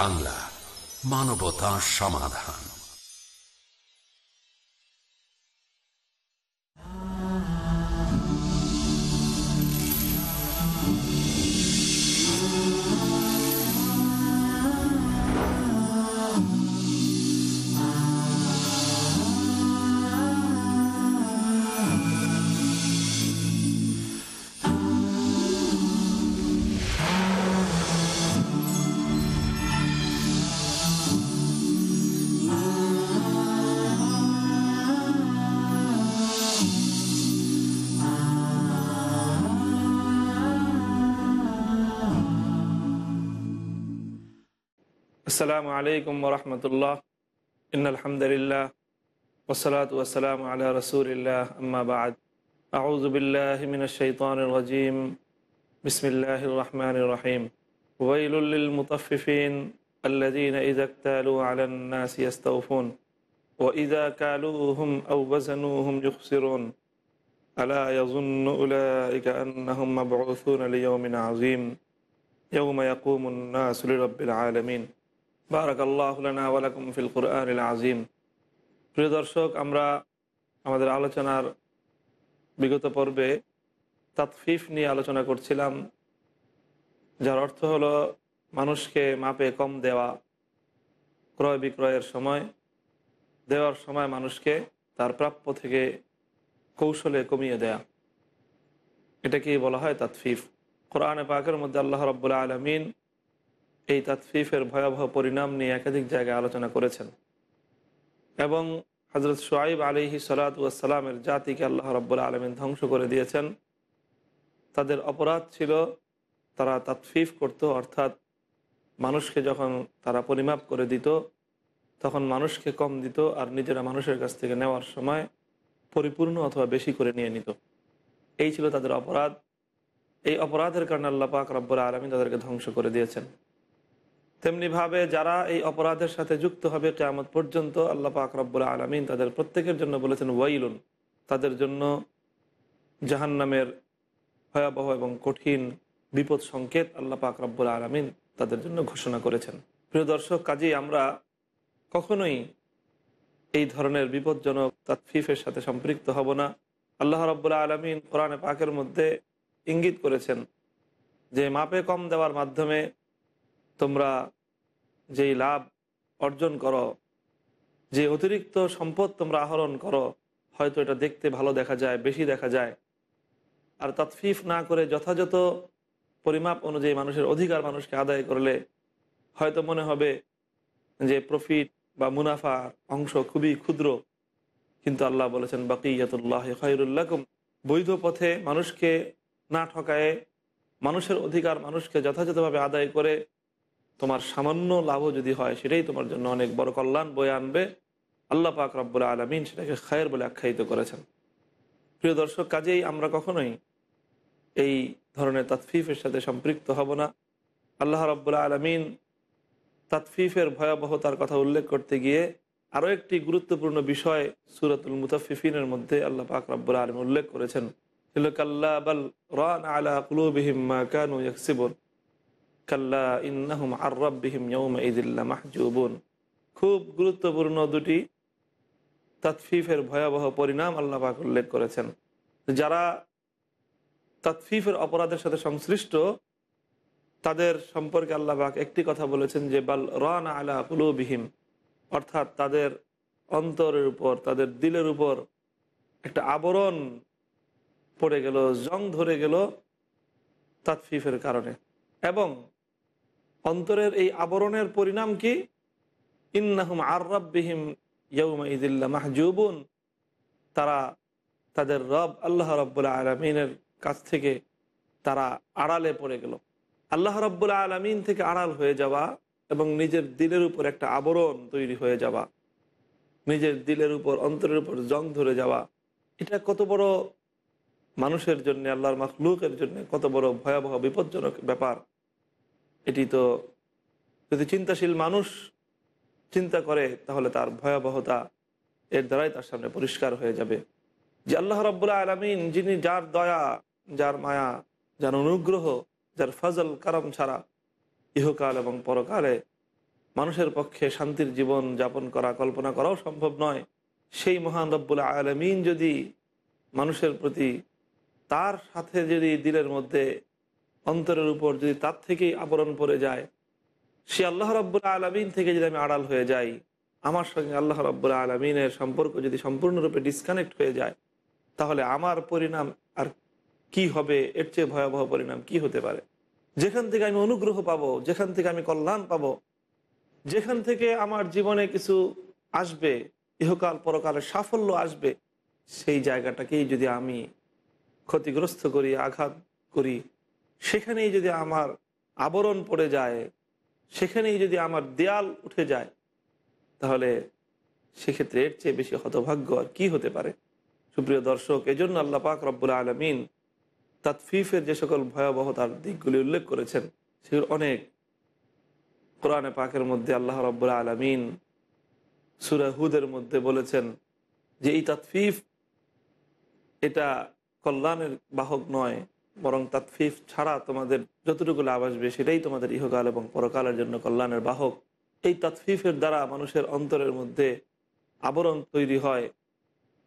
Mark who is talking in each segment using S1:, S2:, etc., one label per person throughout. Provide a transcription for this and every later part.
S1: বাংলা মানবতা সমাধান।
S2: السلام عليكم ورحمة الله. إن الحمد لله والصلاة والسلام على رسول الله. أما بعد أعوذ بالله من الشيطان الرجيم. بسم الله الرحمن الرحيم. ويل للمطففين الذين إذا اكتالوا على الناس يستوفون. وإذا كالوهم أو وزنوهم يخسرون. ألا يظن أولئك أنهم مبعوثون ليوم عظيم. يوم يقوم الناس لرب العالمين. বারাকাল্লাহলাকুম ফিল কুরআন আজিম প্রিয় দর্শক, আমরা আমাদের আলোচনার বিগত পর্বে তাতফিফ নিয়ে আলোচনা করছিলাম, যার অর্থ হলো মানুষকে মাপে কম দেওয়া, ক্রয় বিক্রয়ের সময়, দেওয়ার সময় মানুষকে তার প্রাপ্য থেকে কৌশলে কমিয়ে দেয়া। এটাকেই বলা হয় তাতফিফ? কোরআনে পাকের মধ্যে আল্লাহ রব্বুল্লা আলমিন এই তাতফিফের ভয়াবহ পরিণাম নিয়ে একাধিক জায়গায় আলোচনা করেছেন। এবং হজরত সোয়াইব আলিহি সালাতামের জাতিকে আল্লাহ রব্বুল্লা আলমিন ধ্বংস করে দিয়েছেন। তাদের অপরাধ ছিল তারা তাতফিফ করত, অর্থাৎ মানুষকে যখন তারা পরিমাপ করে দিত, তখন মানুষকে কম দিত আর নিজেরা মানুষের কাছ থেকে নেওয়ার সময় পরিপূর্ণ অথবা বেশি করে নিয়ে নিত। এই ছিল তাদের অপরাধ। এই অপরাধের কারণে আল্লাহ পাক রব্বুল আলমী তাদেরকে ধ্বংস করে দিয়েছেন। তেমনিভাবে যারা এই অপরাধের সাথে যুক্ত হবে কেয়ামত পর্যন্ত আল্লাহ পাক রব্বুল আলমিন তাদের প্রত্যেকের জন্য বলেছেন, ওয়াইলুন, তাদের জন্য জাহান্নামের ভয়াবহ এবং কঠিন বিপদ সংকেত আল্লাহ পাক রব্বুল আলমিন তাদের জন্য ঘোষণা করেছেন। প্রিয় দর্শক, কাজেই আমরা কখনোই এই ধরনের বিপজ্জনক তাৎফিফের সাথে সম্পৃক্ত হব না। আল্লাহ রব্বুল্লা আলমিন কোরআনে পাকের মধ্যে ইঙ্গিত করেছেন যে, মাপে কম দেওয়ার মাধ্যমে তোমরা যেই লাভ অর্জন করো, যে অতিরিক্ত সম্পদ তোমরা আহরণ করো, হয়তো এটা দেখতে ভালো দেখা যায়, বেশি দেখা যায়। আর তৎফিফ না করে যথাযথ পরিমাপ অনুযায়ী মানুষের অধিকার মানুষকে আদায় করলে হয়তো মনে হবে যে প্রফিট বা মুনাফার অংশ খুবই ক্ষুদ্র। কিন্তু আল্লাহ বলেছেন, বাকিয়াতুল্লাহ খৈরুল্লাকুম বৈধ পথে মানুষকে না ঠকায়ে মানুষের অধিকার মানুষকে যথাযথভাবে আদায় করে তোমার সামান্য লাভও যদি হয়, সেটাই তোমার জন্য অনেক বড় কল্যাণ বয়ে আনবে। আল্লাহ পাক রব্বুল আলমিন সেটাকে খায়ের বলে আখ্যায়িত করেছেন। প্রিয় দর্শক, কাজেই আমরা কখনোই এই ধরনের তাৎফিফের সাথে সম্পৃক্ত হব না। আল্লাহ রব্বুল্লা আলমিন তাৎফিফের ভয়াবহতার কথা উল্লেখ করতে গিয়ে আরও একটি গুরুত্বপূর্ণ বিষয় সুরাতুল মুতাফিফিনের মধ্যে আল্লাহ পাক রব্বুল আলম উল্লেখ করেছেন। রান আলা খুব গুরুত্বপূর্ণ দুটি তাৎফিফের ভয়াবহ পরিণাম আল্লাহ পাক উল্লেখ করেছেন। যারা তাৎফিফের অপরাধের সাথে সংশ্লিষ্ট, তাদের সম্পর্কে আল্লাহ পাক একটি কথা বলেছেন যে, বাল রান আলা কুলুবিহিম, অর্থাৎ তাদের অন্তরের উপর, তাদের দিলের উপর একটা আবরণ পড়ে গেল, জং ধরে গেল তাৎফিফের কারণে। এবং অন্তরের এই আবরণের পরিণাম কি? ইন্নাহুম আর্রাব্বিহিম ইয়ৌমা ইদিল্লা মাহজুবুন। তারা তাদের রব আল্লাহ রব্বুল্লা আলমিনের কাছ থেকে তারা আড়ালে পড়ে গেল। আল্লাহ রব্বুল্লা আলমিন থেকে আড়াল হয়ে যাওয়া এবং নিজের দিলের উপর একটা আবরণ তৈরি হয়ে যাওয়া, নিজের দিলের উপর, অন্তরের উপর জং ধরে যাওয়া, এটা কত বড় মানুষের জন্য, আল্লাহর মখলুকের জন্য কত বড় ভয়াবহ বিপজ্জনক ব্যাপার। এটি তো যদি চিন্তাশীল মানুষ চিন্তা করে, তাহলে তার ভয়াবহতা এর দ্বারাই তার সামনে পরিষ্কার হয়ে যাবে। যে আল্লাহ রব্বুল্লাহ আলমিন, যিনি যার দয়া, যার মায়া, যার অনুগ্রহ, যার ফজল, কারম ছাড়া ইহকাল এবং পরকালে মানুষের পক্ষে শান্তির জীবন যাপন করা, কল্পনা করাও সম্ভব নয়। সেই মহান রব্বুল আলমিন যদি মানুষের প্রতি তার সাথে যদি দিলের মধ্যে অন্তরের উপর যদি তার থেকেই আবরণ পড়ে যায়, সে আল্লাহ রব্বুল আলমিন থেকে যদি আমি আড়াল হয়ে যাই, আমার সঙ্গে আল্লাহ রব্বুল আলমিনের সম্পর্ক যদি সম্পূর্ণরূপে ডিসকানেক্ট হয়ে যায়, তাহলে আমার পরিণাম আর কি হবে? এর চেয়ে ভয়াবহ পরিণাম কি হতে পারে? যেখান থেকে আমি অনুগ্রহ পাবো, যেখান থেকে আমি কল্যাণ পাবো, যেখান থেকে আমার জীবনে কিছু আসবে, ইহকাল পরকালের সাফল্য আসবে, সেই জায়গাটাকেই যদি আমি ক্ষতিগ্রস্ত করি, আঘাত করি সেখানেই যদি আমার আবরণ পড়ে যায়, সেখানেই যদি আমার দেয়াল উঠে যায়, তাহলে সেক্ষেত্রে এর চেয়ে বেশি হতভাগ্য আর কি হতে পারে? সুপ্রিয় দর্শক, এজন্য আল্লাহ পাক রব্বুল আলমিন তাৎফিফের যে সকল ভয়াবহতার দিকগুলি উল্লেখ করেছেন, সেগুলো অনেক। কোরআনে পাকের মধ্যে আল্লাহ রব্বুল আলমিন সুরাহুদের মধ্যে বলেছেন যে এই তাৎফিফ এটা কল্যাণের বাহক নয় বরং তাৎফিফ ছাড়া তোমাদের যতটুকু লাভ আসবে সেটাই তোমাদের ইহকাল এবং পরকালের জন্য কল্যাণের বাহক। এই তাৎফিফের দ্বারা মানুষের অন্তরের মধ্যে আবরণ তৈরি হয়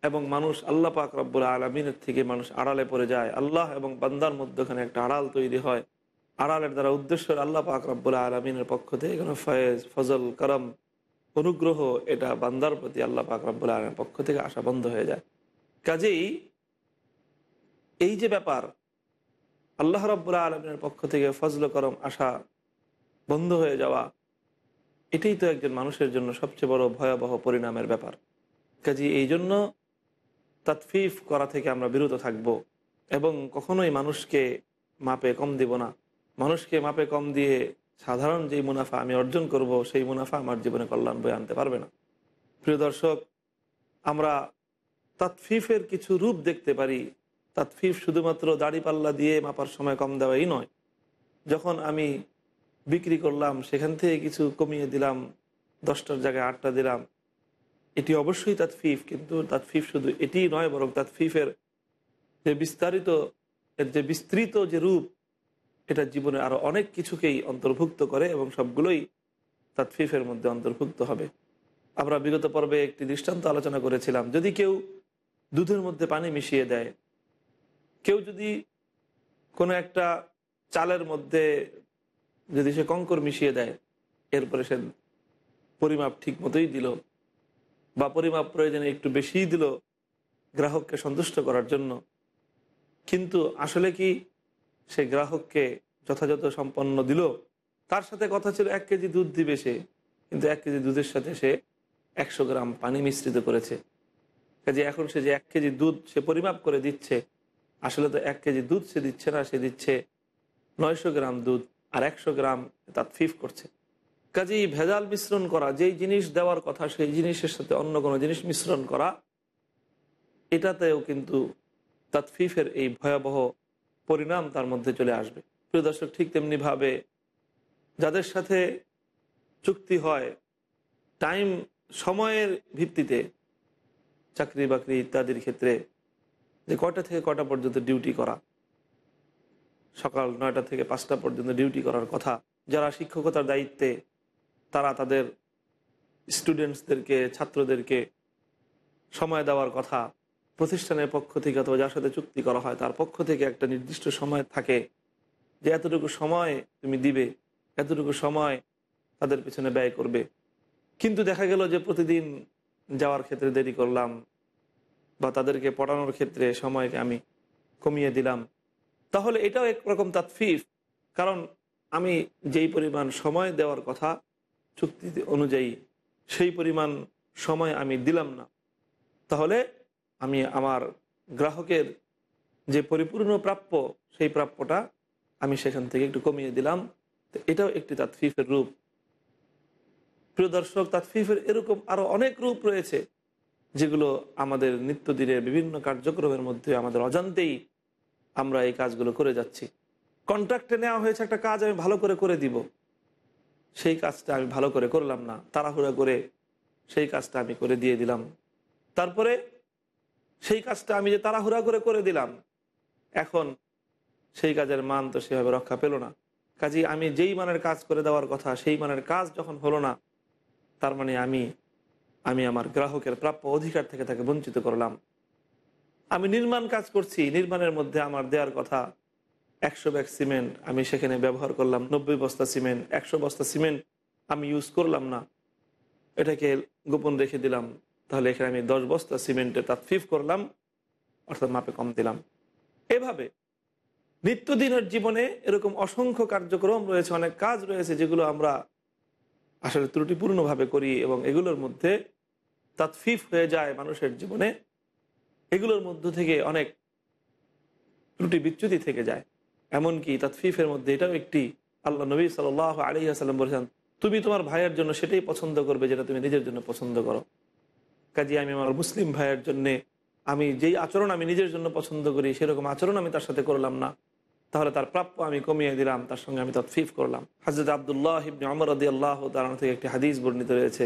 S2: এবং মানুষ আল্লাহ পাক রব্বুল আলমিনের থেকে মানুষ আড়ালে পড়ে যায়। আল্লাহ এবং বান্দার মধ্যখানে একটা আড়াল তৈরি হয়। আড়ালের দ্বারা উদ্দেশ্য আল্লাহ পাক রব্বুল আলমিনের পক্ষ থেকে কোনো ফয়েজ, ফজল, করম, অনুগ্রহ, এটা বান্দার প্রতি আল্লাহ পাক রব্বুল আলমের পক্ষ থেকে আসা বন্ধ হয়ে যায়। কাজেই এই যে ব্যাপার আল্লাহ রব্বুল আলমিনের পক্ষ থেকে ফজল করম আসা বন্ধ হয়ে যাওয়া, এটাই তো একজন মানুষের জন্য সবচেয়ে বড় ভয়াবহ পরিণামের ব্যাপার। কাজে এই জন্য তাৎফিফ করা থেকে আমরা বিরত থাকব এবং কখনোই মানুষকে মাপে কম দিব না। মানুষকে মাপে কম দিয়ে সাধারণ যেই মুনাফা আমি অর্জন করব, সেই মুনাফা আমার জীবনে কল্যাণ বয়ে আনতে পারবে না। প্রিয় দর্শক, আমরা তাৎফিফের কিছু রূপ দেখতে পারি তাৎফিফ শুধুমাত্র দাড়ি পাল্লা দিয়ে মাপার সময় কম দেওয়াই নয়। যখন আমি বিক্রি করলাম, সেখান থেকে কিছু কমিয়ে দিলাম, দশটার জায়গায় আটটা দিলাম, এটি অবশ্যই তার ফিফ কিন্তু তার ফিফ শুধু এটি নয়, বরং তার ফিফের যে বিস্তারিত, এর যে বিস্তৃত যে রূপ, এটা জীবনে আরও অনেক কিছুকেই অন্তর্ভুক্ত করে এবং সবগুলোই তার ফিফের মধ্যে অন্তর্ভুক্ত হবে। আমরা বিগত পর্বে একটি দৃষ্টান্ত আলোচনা করেছিলাম, যদি কেউ দুধের মধ্যে পানি মিশিয়ে দেয় কেউ যদি কোনো একটা চালের মধ্যে যদি সে কঙ্কর মিশিয়ে দেয়, এরপরে সে পরিমাপ ঠিক মতোই দিল বা পরিমাপ প্রয়োজনে একটু বেশিই দিল গ্রাহককে সন্তুষ্ট করার জন্য। কিন্তু আসলে কি সে গ্রাহককে যথাযথ সম্পন্ন দিল? তার সাথে কথা ছিল এক কেজি দুধ দিবে সে, কিন্তু এক কেজি দুধের সাথে সে একশো গ্রাম পানি মিশ্রিত করেছে। কাজে এখন সে যে এক কেজি দুধ সে পরিমাপ করে দিচ্ছে আসলে তো এক কেজি দুধ সে দিচ্ছে না, সে দিচ্ছে নয়শো গ্রাম দুধ আর একশো গ্রাম তার ফিফ করছে। কাজেই ভেজাল মিশ্রণ করা, যেই জিনিস দেওয়ার কথা, সেই জিনিসের সাথে অন্য কোনো জিনিস মিশ্রণ করা, এটাতেও কিন্তু তাৎফিফের এই ভয়াবহ পরিণাম তার মধ্যে চলে আসবে। প্রিয় দর্শক, ঠিক তেমনিভাবে যাদের সাথে চুক্তি হয়, টাইম, সময়ের ভিত্তিতে চাকরি বাকরি ইত্যাদির ক্ষেত্রে যে কয়টা থেকে কয়টা পর্যন্ত ডিউটি করা? সকাল নয়টা থেকে পাঁচটা পর্যন্ত ডিউটি করার কথা। যারা শিক্ষকতার দায়িত্বে, তারা তাদের স্টুডেন্টসদেরকে ছাত্রদেরকে সময় দেওয়ার কথা, প্রতিষ্ঠানের পক্ষ থেকে অথবা যার সাথে চুক্তি করা হয়, তার পক্ষ থেকে একটা নির্দিষ্ট সময় থাকে যে এতটুকু সময় তুমি দিবে, এতটুকু সময় তাদের পিছনে ব্যয় করবে। কিন্তু দেখা গেল যে প্রতিদিন যাওয়ার ক্ষেত্রে দেরি করলাম বা তাদেরকে পড়ানোর ক্ষেত্রে সময়কে আমি কমিয়ে দিলাম। তাহলে এটাও একরকম তাৎফিফ কারণ আমি যেই পরিমাণ সময় দেওয়ার কথা, চুক্তি অনুযায়ী সেই পরিমাণ সময় আমি দিলাম না। তাহলে আমি আমার গ্রাহকের যে পরিপূর্ণ প্রাপ্য, সেই প্রাপ্যটা আমি সেখান থেকে একটু কমিয়ে দিলাম। তো এটাও একটি তাৎফিফের রূপ। প্রিয় দর্শক, তাৎফিফের এরকম আরও অনেক রূপ রয়েছে। যেগুলো আমাদের নিত্যদিনের বিভিন্ন কার্যক্রমের মধ্যে আমাদের অজান্তেই আমরা এই কাজগুলো করে যাচ্ছি। কন্ট্রাক্টে নেওয়া হয়েছে একটা কাজ, আমি ভালো করে করে দিব। সেই কাজটা আমি ভালো করে করলাম না, তাড়াহুড়া করে সেই কাজটা আমি করে দিয়ে দিলাম। তারপরে সেই কাজটা আমি যে তাড়াহুড়া করে করে দিলাম, এখন সেই কাজের মান তো সেভাবে রক্ষা পেল না। কাজে আমি যেই মানের কাজ করে দেওয়ার কথা, সেই মানের কাজ যখন হলো না, তার মানে আমি আমি আমার গ্রাহকের প্রাপ্য অধিকার থেকে তাকে বঞ্চিত করলাম। আমি নির্মাণ কাজ করছি, নির্মাণের মধ্যে আমার দেওয়ার কথা। একশো ব্যাগ সিমেন্ট আমি সেখানে ব্যবহার করলাম, নব্বই বস্তা সিমেন্ট, একশো বস্তা সিমেন্ট আমি ইউজ করলাম না। এটাকে গোপন রেখে দিলাম। তাহলে এখানে আমি দশ বস্তা সিমেন্টে ফিফ করলাম, অর্থাৎ মাপে কম দিলাম। এভাবে নিত্যদিনের জীবনে এরকম অসংখ্য কার্যক্রম রয়েছে, অনেক কাজ রয়েছে যেগুলো আমরা আসলে ত্রুটিপূর্ণভাবে করি এবং এগুলোর মধ্যে তাৎফিফ হয়ে যায় মানুষের জীবনে, এগুলোর মধ্য থেকে অনেক ত্রুটি বিচ্যুতি থেকে যায়। এমনকি তাৎফিফের মধ্যে এটাও একটি, আল্লাহ নবী সাল আলী আসাল্লাম বলেছেন, তুমি তোমার ভাইয়ের জন্য সেটাই পছন্দ করবে যেটা তুমি নিজের জন্য পছন্দ করো। কাজে আমি আমার মুসলিম ভাইয়ের জন্যে, আমি যেই আচরণ আমি নিজের জন্য পছন্দ করি, সেরকম আচরণ আমি তার সাথে করলাম না। তাহলে তার প্রাপ্য আমি কমিয়ে দিলাম, তার সঙ্গে আমি তৎফিফ করলাম। হাজরত আবদুল্লাহ ইবনে আমর আদি আল্লাহ তার থেকে একটি হাদিস বর্ণিত রয়েছে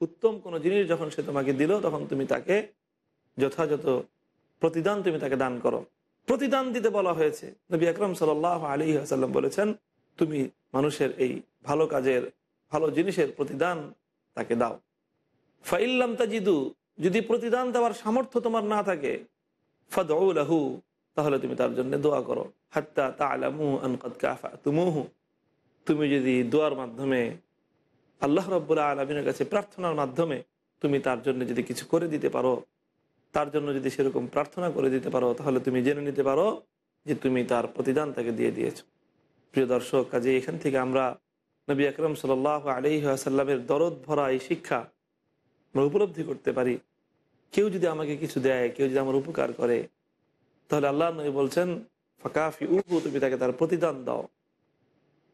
S2: উত্তম কোনো জিনিস যখন সে তোমাকে দিল, তখন তুমি তাকে যথাযথ প্রতিদান তুমি তাকে দান করো। প্রতিদান দিতে বলা হয়েছে। নবী আকরম সাল আলী আসাল্লাম বলেছেন, তুমি মানুষের এই ভালো কাজের, ভালো জিনিসের প্রতিদান তাকে দাও। ফাইল্লাম তাজিদু, যদি প্রতিদান দেওয়ার সামর্থ্য তোমার না থাকে ফদৌলাহু তাহলে তুমি তার জন্য দোয়া করো। হাত্তা তা আলামু আনকাত তুমি যদি দোয়ার মাধ্যমে আল্লাহ রব্বুল্লা আলমিনের কাছে প্রার্থনার মাধ্যমে তুমি তার জন্য যদি কিছু করে দিতে পারো, তার জন্য যদি সেরকম প্রার্থনা করে দিতে পারো, তাহলে তুমি জেনে নিতে পারো যে তুমি তার প্রতিদান তাকে দিয়ে দিয়েছ। প্রিয় দর্শক কাজে এখান থেকে আমরা নবী আকরম সাল আলি আসাল্লামের দরদ ভরা এই শিক্ষা আমরা উপলব্ধি করতে পারি। কেউ যদি আমাকে কিছু দেয়, কেউ যদি আমার উপকার করে, তাহলে আল্লাহ নবী বলছেন ফাঁকাফি উহু তুমি তাকে তার প্রতিদান দাও।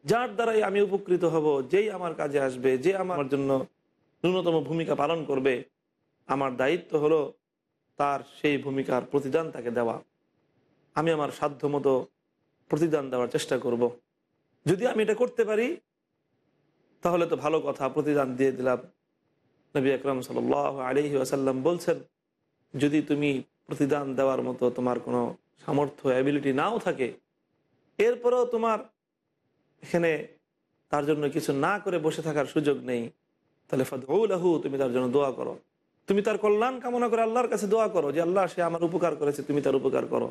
S2: যার দ্বারাই আমি উপকৃত হব, যেই আমার কাজে আসবে, যে আমার জন্য ন্যূনতম ভূমিকা পালন করবে, আমার দায়িত্ব হলো তার সেই ভূমিকার প্রতিদান তাকে দেওয়া আমি আমার সাধ্য মতো প্রতিদান দেওয়ার চেষ্টা করব। যদি আমি এটা করতে পারি, তাহলে তো ভালো কথা, প্রতিদান দিয়ে দিলাম নবী আকরম সাল আলহি আসাল্লাম বলছেন, যদি তুমি প্রতিদান দেওয়ার মতো তোমার কোনো সামর্থ্য অ্যাবিলিটি নাও থাকে, এরপরেও তোমার এখানে তার জন্য কিছু না করে বসে থাকার সুযোগ নেই। তাহলে ফাদহু তুমি তার জন্য দোয়া করো। তুমি তার কল্যাণ কামনা করে আল্লাহর কাছে দোয়া করো যে, আল্লাহ, সে আমার উপকার করেছে, তুমি তার উপকার করো।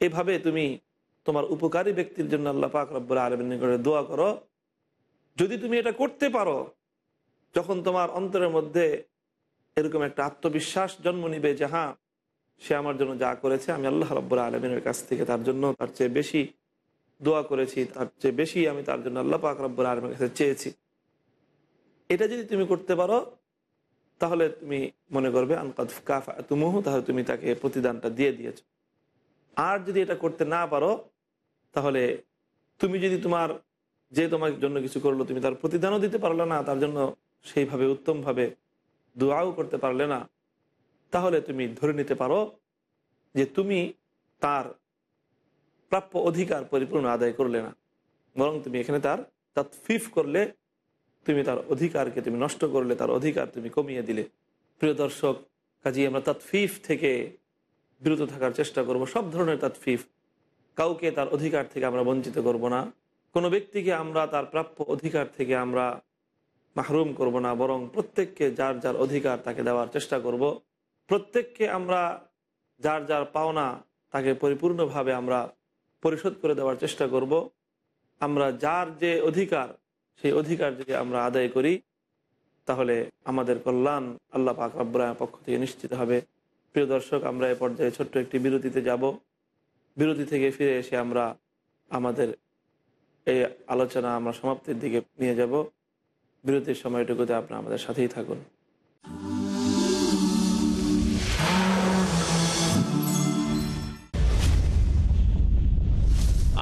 S2: এভাবে তুমি তোমার উপকারী ব্যক্তির জন্য আল্লাহ পাক রব্বুল আলমিন দোয়া করো। যদি তুমি এটা করতে পারো, যখন তোমার অন্তরের মধ্যে এরকম একটা আত্মবিশ্বাস জন্ম নিবে যে হ্যাঁ সে আমার জন্য যা করেছে, আমি আল্লাহ রব্বুল আলমিনের কাছ থেকে তার জন্য তার চেয়ে বেশি দোয়া করেছি, তার চেয়ে বেশি আমি তার জন্য আল্লাহ পাক রব্বুল আলমের কাছে চেয়েছি। এটা যদি তুমি করতে পারো, তাহলে তুমি মনে করবে, আনকাদ কাফা তুমুহু তাহলে তুমি তাকে প্রতিদানটা দিয়ে দিয়েছ। আর যদি এটা করতে না পারো, তাহলে তুমি যদি তোমার যে তোমার জন্য কিছু করল, তুমি তার প্রতিদানও দিতে পারলে না, তার জন্য সেইভাবে উত্তমভাবে দোয়াও করতে পারলে না, তাহলে তুমি ধরে নিতে পারো যে তুমি তার প্রাপ্য অধিকার পরিপূর্ণ আদায় করলে না। বরং তুমি এখানে তার ফিফ করলে, তুমি তার অধিকারকে তুমি নষ্ট করলে, তার অধিকার তুমি কমিয়ে দিলে। প্রিয় দর্শক, কাজী আমরা ফিফ থেকে বিরত থাকার চেষ্টা করব। সব ধরনের ফিফ কাউকে তার অধিকার থেকে আমরা বঞ্চিত করব না। কোনো ব্যক্তিকে আমরা তার প্রাপ্য অধিকার থেকে আমরা মাহরুম করব না। বরং প্রত্যেককে যার যার অধিকার তাকে দেওয়ার চেষ্টা করব। প্রত্যেককে আমরা যার যার পাওনা তাকে পরিপূর্ণভাবে আমরা পরিশোধ করে দেওয়ার চেষ্টা করব। আমরা যার যে অধিকার, সেই অধিকার যদি আমরা আদায় করি, তাহলে আমাদের কল্যাণ আল্লাহ পাক রব্বরায় পক্ষ থেকে নিশ্চিত হবে। প্রিয় দর্শক, আমরা এ পর্যায়ে ছোট্ট একটি বিরতিতে যাব। বিরতি থেকে ফিরে এসে আমরা আমাদের এই আলোচনা আমরা সমাপ্তির দিকে নিয়ে যাব। বিরতির সময়টুকুতে আপনারা আমাদের সাথেই থাকুন।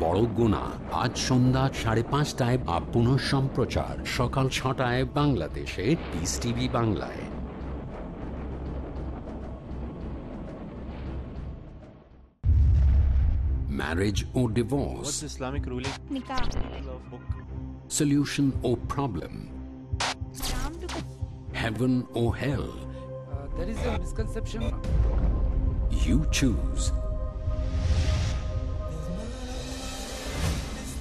S1: বড় গুণা আজ সন্ধ্যা সাড়ে পাঁচটায় বা পুনঃ সম্প্রচার সকাল ছটায় বাংলাদেশে পিস টিভি বাংলায় marriage or divorce,
S3: What's Islamic ruling
S4: nikah
S1: solution or problem, heaven or hell.
S5: Uh, there is a misconception
S1: You choose.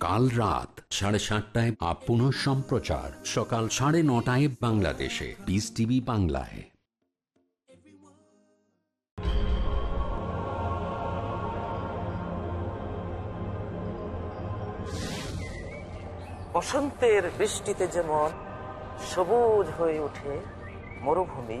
S1: কাল রাত সাড়ে সাতটায় আপ পুনঃ সম্প্রচার। সকাল সাড়ে নটায় বাংলাদেশে। পিস টিভি বাংলায়।
S6: বসন্তের বৃষ্টিতে যেমন সবুজ হয়ে ওঠে মরুভূমি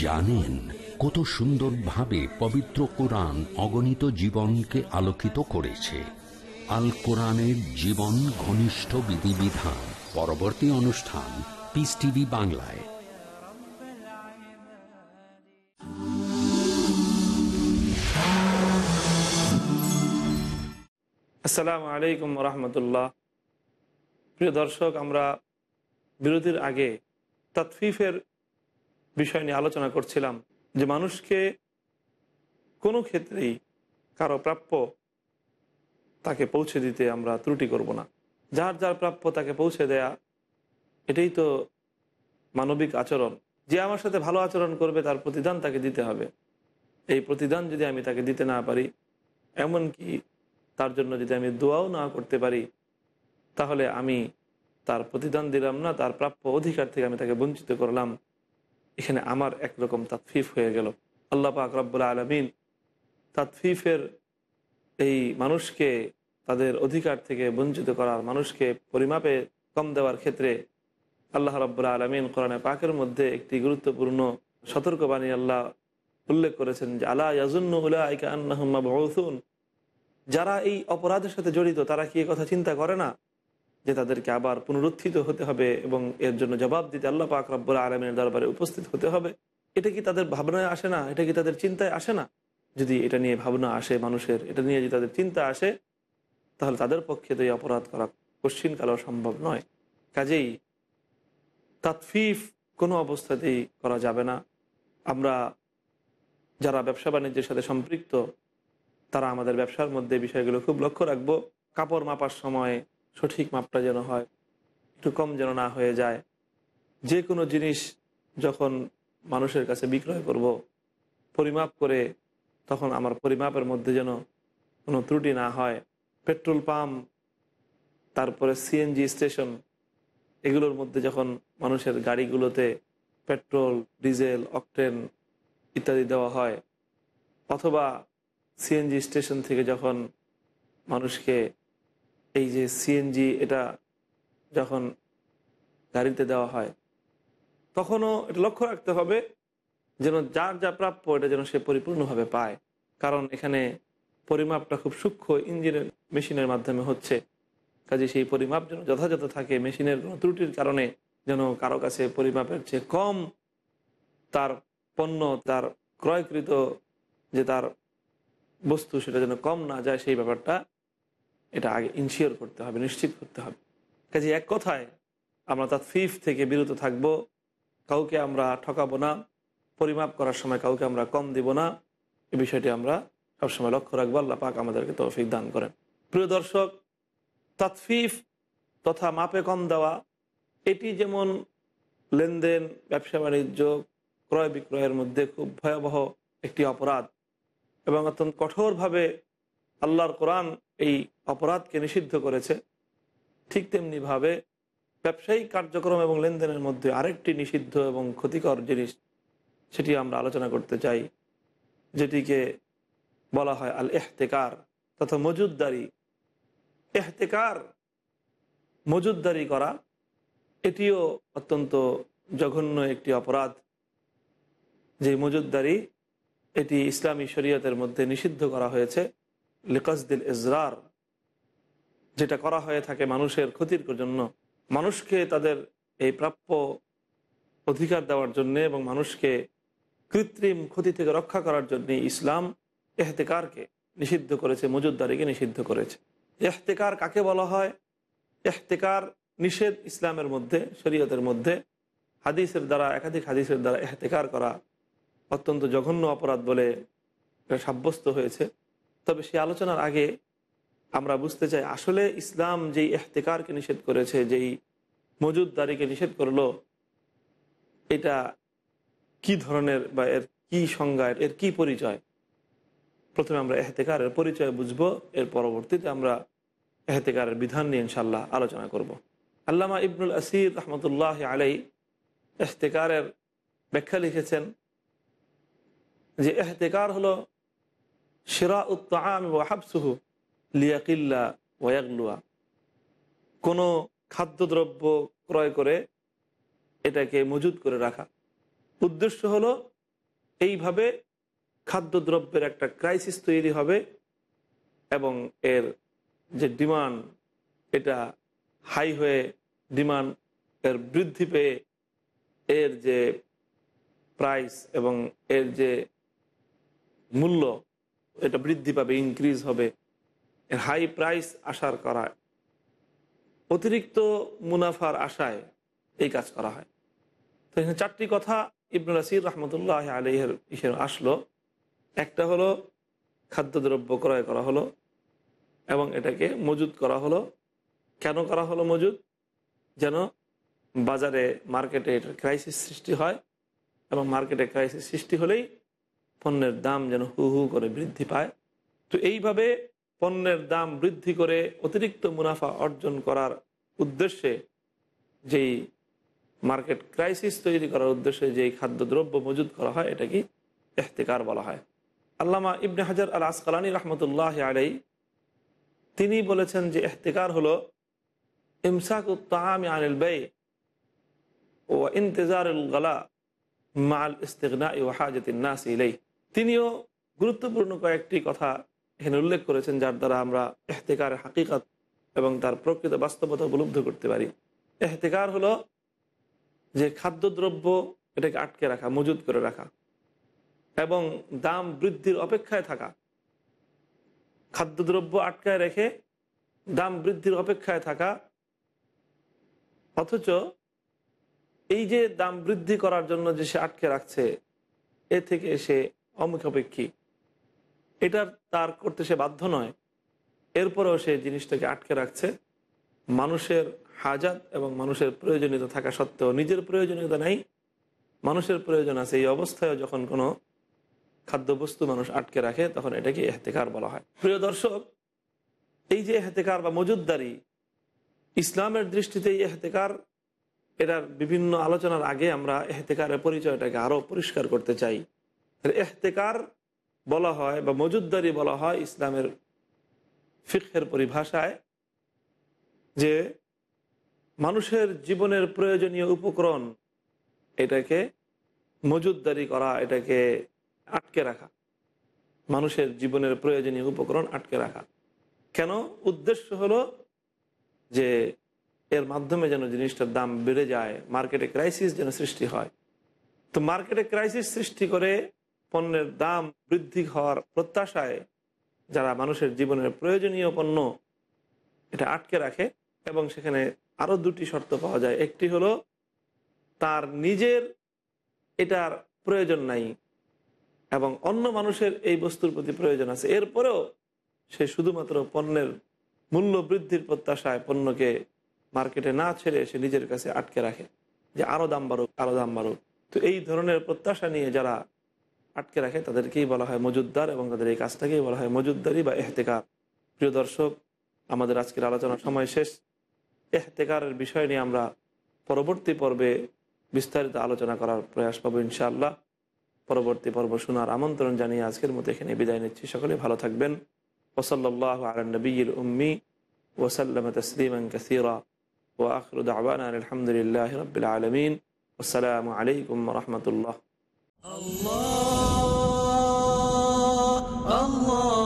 S1: জানেন কত সুন্দরভাবে পবিত্র কোরআন অগণিত জীবনকে আলোকিত করেছে। আল কোরআনের জীবন ঘনিষ্ঠ বিধিবিধান। পরবর্তী অনুষ্ঠান পিস টিভি বাংলায়।
S2: আসসালামু আলাইকুম রহমতুল্লাহ। প্রিয় দর্শক, আমরা বিরতির আগে তৎফিফের বিষয় নিয়ে আলোচনা করছিলাম যে মানুষকে কোনো ক্ষেত্রেই কারও প্রাপ্য তাকে পৌঁছে দিতে আমরা ত্রুটি করব না। যার যার প্রাপ্য তাকে পৌঁছে দেয়া, এটাই তো মানবিক আচরণ। যে আমার সাথে ভালো আচরণ করবে তার প্রতিদান তাকে দিতে হবে। এই প্রতিদান যদি আমি তাকে দিতে না পারি, এমনকি তার জন্য যদি আমি দোয়াও না করতে পারি, তাহলে আমি তার প্রতিদান দিলাম না, তার প্রাপ্য অধিকার থেকে আমি তাকে বঞ্চিত করলাম। এখানে আমার একরকম তাৎফিফ হয়ে গেল। আল্লাহ পাক রব্বুল আলমিন তাৎফিফের এই মানুষকে, তাদের অধিকার থেকে বঞ্চিত করার মানুষকে পরিমাপে কম দেওয়ার ক্ষেত্রে আল্লাহ রব্বুল আলমিন কোরআনে পাকের মধ্যে একটি গুরুত্বপূর্ণ সতর্কবাণী আল্লাহ উল্লেখ করেছেন যে আল্লাহ ইয়াজুন্নুল্লাহ আইকা আন্নাহম্মা বহুসুন যারা এই অপরাধের সাথে জড়িত, তারা কি কথা চিন্তা করে না? যে তাদেরকে আবার পুনরুত্থিত হতে হবে এবং এর জন্য জবাব দিতে আল্লাহ পাক রব্বুল আলমের দরবারে উপস্থিত হতে হবে। এটা কি তাদের ভাবনায় আসে না? এটা কি তাদের চিন্তায় আসে না? যদি এটা নিয়ে ভাবনা আসে মানুষের, এটা নিয়ে যদি তাদের চিন্তা আসে, তাহলে তাদের পক্ষে তো এই অপরাধ করা কশ্চিনকালও সম্ভব নয়। কাজেই তাৎফিফ কোনো অবস্থাতেই করা যাবে না। আমরা যারা ব্যবসা বাণিজ্যের সাথে সম্পৃক্ত তারা আমাদের ব্যবসার মধ্যে বিষয়গুলো খুব লক্ষ্য রাখব। কাপড় মাপার সময় সঠিক মাপটা যেন হয়, একটু কম যেন না হয়ে যায়। যে কোনো জিনিস যখন মানুষের কাছে বিক্রয় করব, পরিমাপ করে তখন আমার পরিমাপের মধ্যে যেন কোনো ত্রুটি না হয়। পেট্রোল পাম্প, তারপরে সিএনজি স্টেশন, এগুলোর মধ্যে যখন মানুষের গাড়িগুলোতে পেট্রোল, ডিজেল, অকটেন ইত্যাদি দেওয়া হয়, অথবা সিএনজি স্টেশন থেকে যখন মানুষকে এই যে সিএনজি এটা যখন গাড়িতে দেওয়া হয়, তখনও এটা লক্ষ্য রাখতে হবে যেন যার যা প্রাপ্য এটা যেন সে পরিপূর্ণভাবে পায়। কারণ এখানে পরিমাপটা খুব সূক্ষ্ম ইঞ্জিনের, মেশিনের মাধ্যমে হচ্ছে। কাজে সেই পরিমাপ যেন যথাযথ থাকে, মেশিনের কোনো ত্রুটির কারণে যেন কারও কাছে পরিমাপের চেয়ে কম তার পণ্য, তার ক্রয়কৃত যে তার বস্তু সেটা যেন কম না যায়, সেই ব্যাপারটা এটা আগে ইনশিওর করতে হবে, নিশ্চিত করতে হবে। কাজে এক কথায়, আমরা তার ফিফ থেকে বিরত থাকব। কাউকে আমরা ঠকাবো না, পরিমাপ করার সময় কাউকে আমরা কম দিব না। এ বিষয়টি আমরা সবসময় লক্ষ্য রাখব। আল্লাহ পাক আমাদেরকে তৌফিক দান করেন। প্রিয় দর্শক তৎফিফ তথা মাপে কম দেওয়া, এটি যেমন লেনদেন, ব্যবসা বাণিজ্য, ক্রয় বিক্রয়ের মধ্যে খুব ভয়াবহ একটি অপরাধ এবং অত্যন্ত কঠোরভাবে আল্লাহর কোরআন এই অপরাধকে নিষিদ্ধ করেছে। ঠিক তেমনিভাবে ব্যবসায়িক কার্যক্রম এবং লেনদেনের মধ্যে আরেকটি নিষিদ্ধ এবং ক্ষতিকর জিনিস সেটি আমরা আলোচনা করতে চাই, যেটিকে বলা হয় আল এহতেকার তথা মজুদদারি। এহতেকার, মজুদদারি করা, এটিও অত্যন্ত জঘন্য একটি অপরাধ। যে মজুদদারি এটি ইসলামী শরীয়তের মধ্যে নিষিদ্ধ করা হয়েছে, লিকাসদিল ইজরার। যেটা করা হয়ে থাকে মানুষের ক্ষতির জন্য। মানুষকে তাদের এই প্রাপ্য অধিকার দেওয়ার জন্যে এবং মানুষকে কৃত্রিম ক্ষতি থেকে রক্ষা করার জন্য ইসলাম এহতেকারকে নিষিদ্ধ করেছে, মজুদদারিকে নিষিদ্ধ করেছে। এহতেকার কাকে বলা হয়? এহতেকার নিষেধ ইসলামের মধ্যে, শরীয়তের মধ্যে, হাদিসের দ্বারা, একাধিক হাদিসের দ্বারা এহতেকার করা অত্যন্ত জঘন্য অপরাধ বলে সাব্যস্ত হয়েছে। তবে সেই আলোচনার আগে আমরা বুঝতে চাই, আসলে ইসলাম যেই এহতেকারকে নিষেধ করেছে, যেই মজুদদারিকে নিষেধ করল, এটা কি ধরনের বা এর কি সংজ্ঞা, এর কি পরিচয়? প্রথমে আমরা এহতেকারের পরিচয় বুঝব, এর পরবর্তীতে আমরা এহতেকারের বিধান নিয়ে ইনশাল্লাহ আলোচনা করব। আল্লামা ইবনুল আসির রহমতুল্লাহ আলাই এহতেকারের ব্যাখ্যা লিখেছেন যে এহতেকার হলো সেরা উত্তাম হাবসুহু লিয়াকিল্লা ওয়াগলুয়া কোনো খাদ্যদ্রব্য ক্রয় করে এটাকে মজুদ করে রাখা। উদ্দেশ্য হলো, এইভাবে খাদ্যদ্রব্যের একটা ক্রাইসিস তৈরি হবে এবং এর যে ডিমান্ড এটা হাই হয়ে ডিমান্ড এর বৃদ্ধি পেয়ে এর যে প্রাইস এবং এর যে মূল্য, এটা বৃদ্ধি পাবে ইনক্রিজ হবে। হাই প্রাইস আসার করা অতিরিক্ত মুনাফার আশায় এই কাজ করা হয়। তো এখানে চারটি কথা ইবনুল আসির রহমতুল্লাহ আলহের আসলো। একটা হলো খাদ্যদ্রব্য ক্রয় করা হলো এবং এটাকে মজুদ করা হলো। কেন করা হলো মজুদ যেন বাজারে, মার্কেটে ক্রাইসিস সৃষ্টি হয় এবং মার্কেটে ক্রাইসিস সৃষ্টি হলেই পণ্যের দাম যেন হু হু করে বৃদ্ধি পায়। তো এইভাবে পণ্যের দাম বৃদ্ধি করে অতিরিক্ত মুনাফা অর্জন করার উদ্দেশ্যে যেই মার্কেট ক্রাইসিস তৈরি করার উদ্দেশ্যে যেই খাদ্যদ্রব্য মজুদ করা হয়, এটাকে এহতেকার বলা হয়। আল্লামা ইবনে হাজার আল আসকালানী রহমতুল্লাহ আলাই তিনি বলেছেন যে এহতেকার হলো ইমসাক উত্তামি আনিল ব্যয় ও ইন্তজার গলা মাল ইস্তেগনা হাজতিন নাস ইলাই তিনিও গুরুত্বপূর্ণ কয়েকটি কথা এখানে উল্লেখ করেছেন, যার দ্বারা আমরা এহতেকার হাকিকত এবং তার প্রকৃত বাস্তবতা উপলব্ধ করতে পারি। এহতেকার হলো যে খাদ্যদ্রব্য এটাকে আটকে রাখা মজুদ করে রাখা এবং দাম বৃদ্ধির অপেক্ষায় থাকা। খাদ্যদ্রব্য আটকায় রেখে দাম বৃদ্ধির অপেক্ষায় থাকা। অথচ এই যে দাম বৃদ্ধি করার জন্য যে সে আটকে রাখছে, এ থেকে সে অমুখাপেক্ষী। এটা তার করতে সে বাধ্য নয়। এরপরেও সে জিনিসটাকে আটকে রাখছে। মানুষের হাজাত এবং মানুষের প্রয়োজনীয়তা থাকা সত্ত্বেও নিজের প্রয়োজনীয়তা নেই। মানুষের প্রয়োজন আছে। এই অবস্থায় যখন কোনো খাদ্যবস্তু মানুষ আটকে রাখে, তখন এটাকে এহতেকার বলা হয়। প্রিয় দর্শক, এই যে এহতেকার বা মজুদদারি, ইসলামের দৃষ্টিতে এই এহতেকার, এটার বিভিন্ন আলোচনার আগে আমরা এহতেকারের পরিচয়টাকে আরও পরিষ্কার করতে চাই। এহতেকার বলা হয় বা মজুদদারি বলা হয় ইসলামের ফিক্ষের পরিভাষায় যে মানুষের জীবনের প্রয়োজনীয় উপকরণ এটাকে মজুদদারি করা, এটাকে আটকে রাখা, মানুষের জীবনের প্রয়োজনীয় উপকরণ আটকে রাখা। কেন? উদ্দেশ্য হলো যে এর মাধ্যমে যেন জিনিসটার দাম বেড়ে যায়, মার্কেটে ক্রাইসিস যেন সৃষ্টি হয়। তো মার্কেটে ক্রাইসিস সৃষ্টি করে পণ্যের দাম বৃদ্ধি হওয়ার প্রত্যাশায় যারা মানুষের জীবনের প্রয়োজনীয় পণ্য এটা আটকে রাখে এবং সেখানে আরও দুটি শর্ত পাওয়া যায়। একটি হলো, তার নিজের এটার প্রয়োজন নাই এবং অন্য মানুষের এই বস্তুর প্রতি প্রয়োজন আছে। এরপরেও সে শুধুমাত্র পণ্যের মূল্য বৃদ্ধির প্রত্যাশায় পণ্যকে মার্কেটে না ছেড়ে সে নিজের কাছে আটকে রাখে যে আরও দাম বাড়ুক আরও দাম বাড়ুক। তো এই ধরনের প্রত্যাশা নিয়ে যারা আটকে রাখে, তাদেরকেই বলা হয় মজুদ্দার এবং তাদের এই কাজটাকেই বলা হয় মজুদ্দারি বা এহতেকার। প্রিয় দর্শক, আমাদের আজকের আলোচনার সময় শেষ। এহতেকারের বিষয় নিয়ে আমরা পরবর্তী পর্বে বিস্তারিত আলোচনা করার প্রয়াস পাবো ইনশাআল্লাহ। পরবর্তী পর্ব শোনার আমন্ত্রণ জানিয়ে আজকের মতো এখানে বিদায় নিচ্ছি। সকলে ভালো থাকবেন। ওসল্লাহ আলনবীর উম্মি ওসাল্লাম তসলিম কসিরা। ও আখরুদ আবান আলহামদুলিল্লাহ রবিল আলমিন। আসসালামু আলাইকুম রহমতুল্লাহ।
S3: Allah, Allah.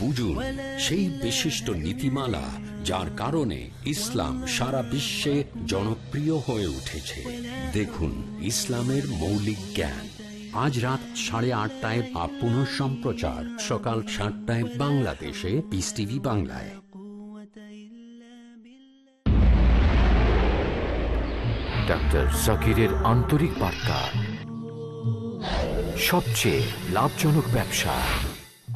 S1: বুঝুন সেই বিশিষ্ট নীতিমালা যার কারণে ইসলাম সারা বিশ্বে জনপ্রিয় হয়ে উঠেছে। দেখুন ইসলামের মৌলিক জ্ঞান। আজ রাত সাড়ে আটটায় বা পুনঃ সম্প্রচার। সকাল সাতটায় বাংলাদেশে পিস টিভি বাংলায়।
S7: ডাক্তার জাকিরের আন্তরিক বার্তা। সবচেয়ে লাভজনক ব্যবসা।